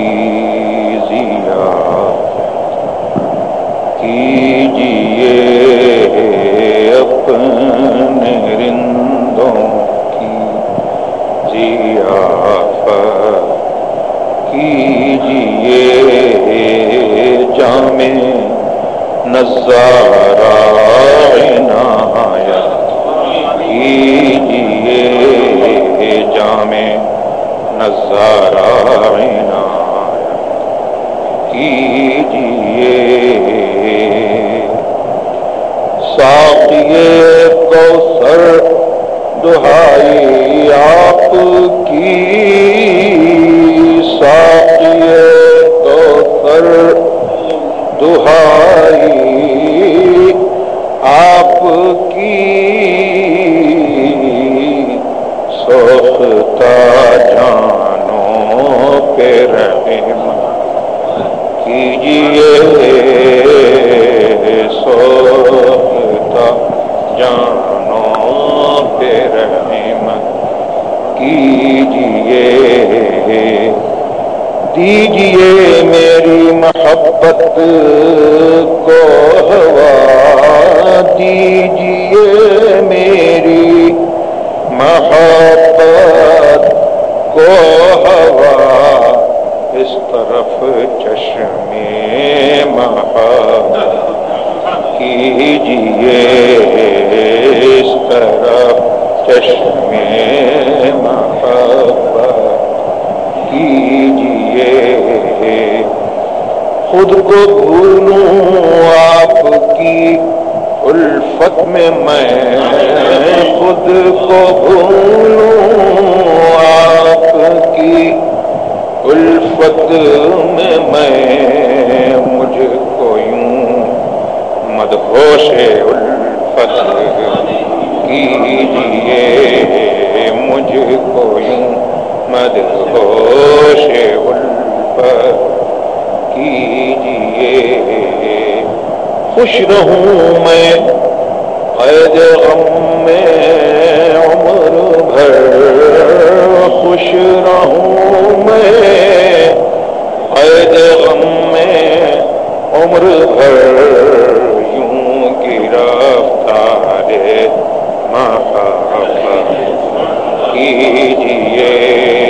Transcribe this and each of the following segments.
تیزیا کیجیے اپنے رندوں کی جیا کیجیے جام نظارہ عنایا کیجیے جام نظارہ عنایا کیجیے۔ ساقیے کو سر دہائی آپ کی محبت کو ہوا اس طرف چشم محبت کیجیے اس طرف چشم محبت کیجیے خود کو بھولوں آپ کی الفت میں میں ہوش کیجیے خوش رہوں میں قید غم میں عمر بھر خوش رہوں میں قید غم میں عمر بھر یوں کی رفتار ماں کیجیے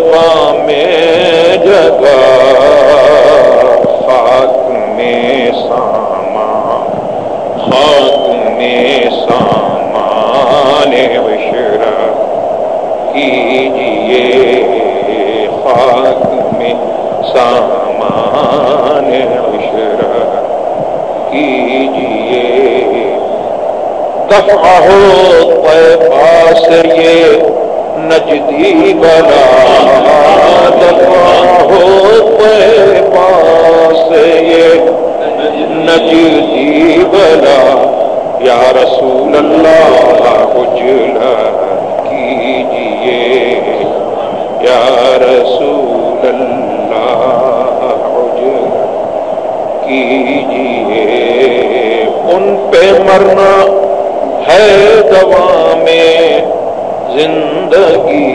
بام جگا خاک میں ساما خاک میں سامان بشرا کیجیے خاک میں سامان بشرا کیجیے دفعہ ہو پاس یہ مجدی بنا دفاع ہو پاس نجدی بنا یا رسول اللہ کیجیے یا رسول اللہ کچھ ان پہ مرنا ہے دوا میں زندگی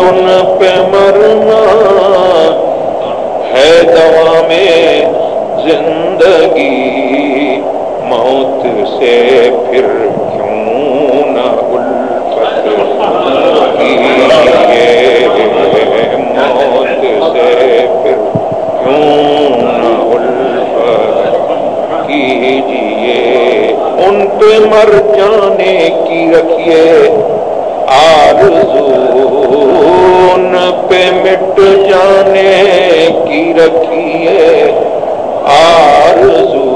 ان پہ مرنا ہے، دوا میں زندگی، موت سے پھر کیوں نہ الفت موت سے پھر کیوں نہ الفت کیجیے، ان پہ مر جانے کی رکھیے۔ آرزو ان پہ مٹ جانے کی رکھیے آرزو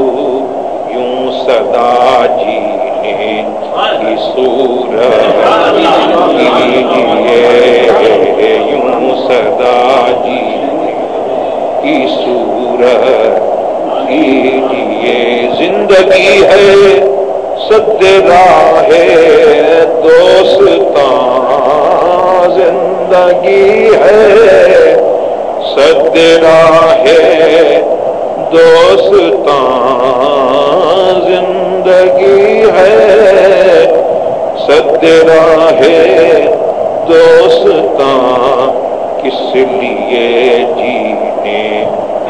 یوں صدا جینے کی صورت کیجیے یوں صدا جینے کی صورت کیجیے زندگی ہے سد راہ دوستان زندگی ہے۔ سد راہ دوستان زندگی ہے۔ سد راہ دوستان کس لیے جینے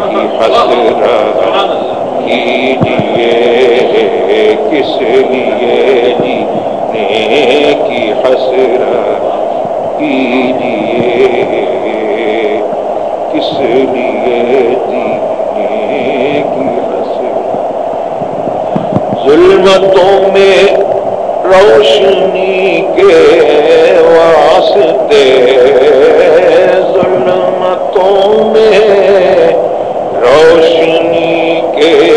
کی حسرت کیجیے؟ کس لیے جینے کی حسرت کیجیے؟ کس لیے جینے کی حسرت؟ ظلمتوں میں روشنی کے واسطے، ظلمتوں میں روشنی کے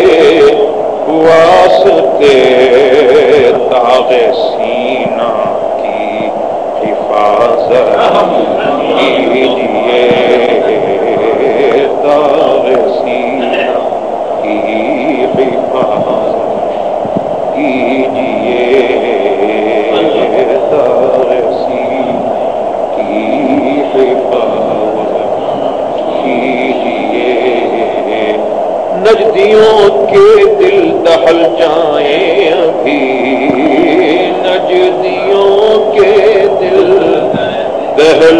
داغ سینہ کی حفاظت کیجیے داغ سینہ کی حفاظت کیجیے داغ سینہ کی حفاظت کیجیے نجدیوں کے دل دہل جائیں دہل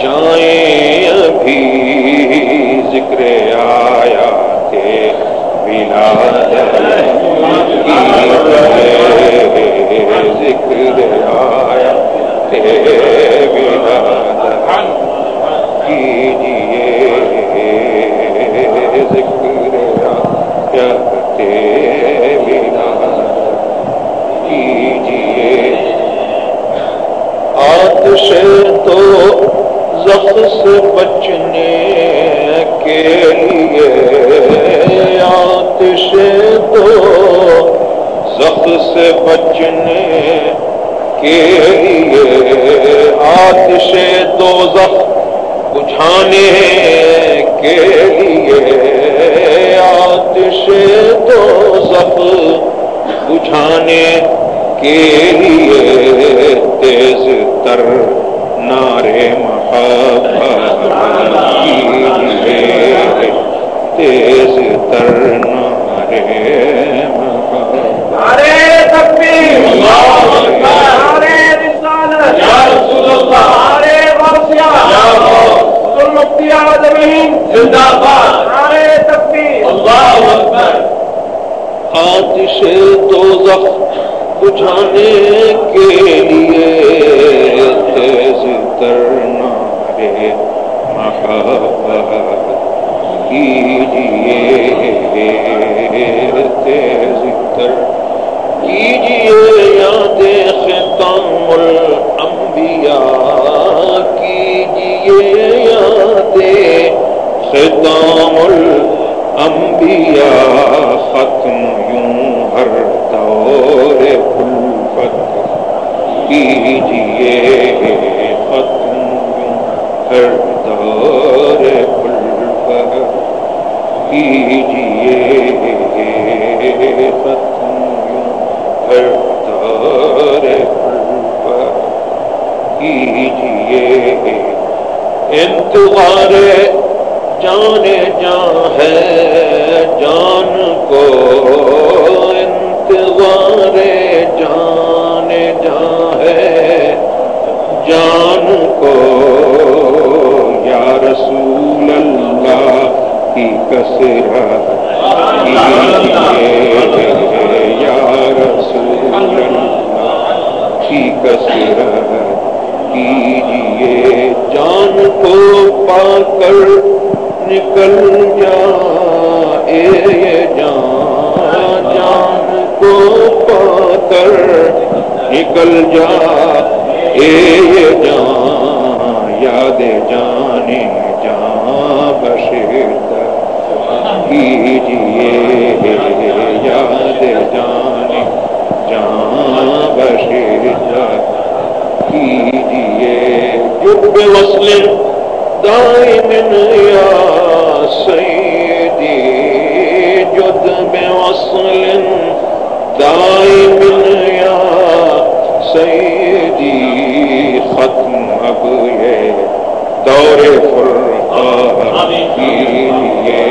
جائیں ابھی ذکر آیا تھے بلا ذکر آیا تھے بلا کیجیے ذکر آیا تھے بلا کیجیے آتش تو زخم سے بچنے کے لیے آتش تو زخم سے بچنے کے لیے آتش دو زخم بجھانے کے لیے آتش دو زخم بجھانے کے لیے تیز تر نعرے محبت تیز تر محبت نعرے تکبیر نعرے آتش دوزخ بجھانے کے لیے کرنا ہے محبت کیجیے تیز تر کیجیے یاد ختم الانبیاء کیجیے یاد ختم الانبیاء ختم یوں ہر دور الفت کیجیے ختم یوں ہر دور الفت کیجیے ختم یوں ہر دور الفت کیجیے انتظار جان جان کو انتظار جان جان ہے جان کو، یا رسول اللہ کی کثرت کیجیے، یا رسول اللہ کی کثرت کیجیے۔ جان کو پا کر نکل جا اے جان جان کو پا نکل جا اے یہ جان۔ یاد جانے جان بشیر کیجیے یاد جانے جان بشیر کیجیے جب وصل دائم یا سیدی، جد بوصل دائم یا سیدی ختم اب یہ دور فرقان کیجیے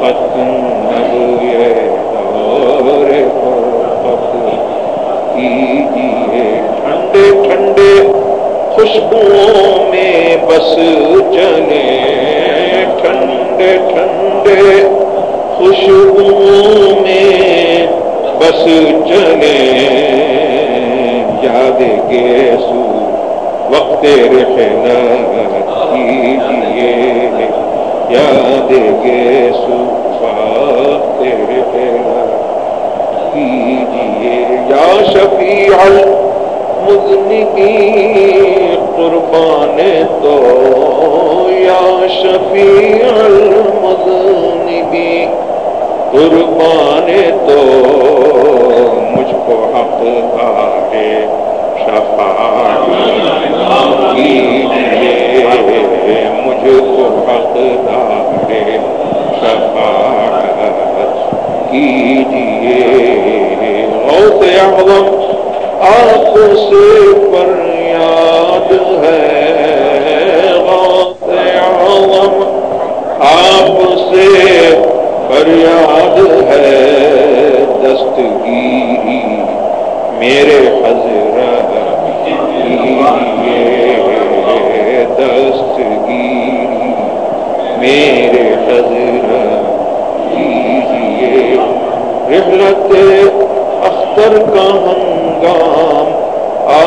ختم اب یہ دور فرقان کیجیے ٹھنڈے ٹھنڈے خوشبوؤں میں بس چلے۔ ٹھنڈے ٹھنڈے میں بس چلے۔ یاد کے سو وقت رحلت کیجیے۔ یاد کے سو وقت رحلت کیجیے۔ یا شفیع المذنبی قربان تو یا شفیع المذنبی قربان تو آپ سے پر یاد ہے دستگیری میرے حضرت دستگیری میرے حضرت کیجیے رحلت اختر کا ہنگام آ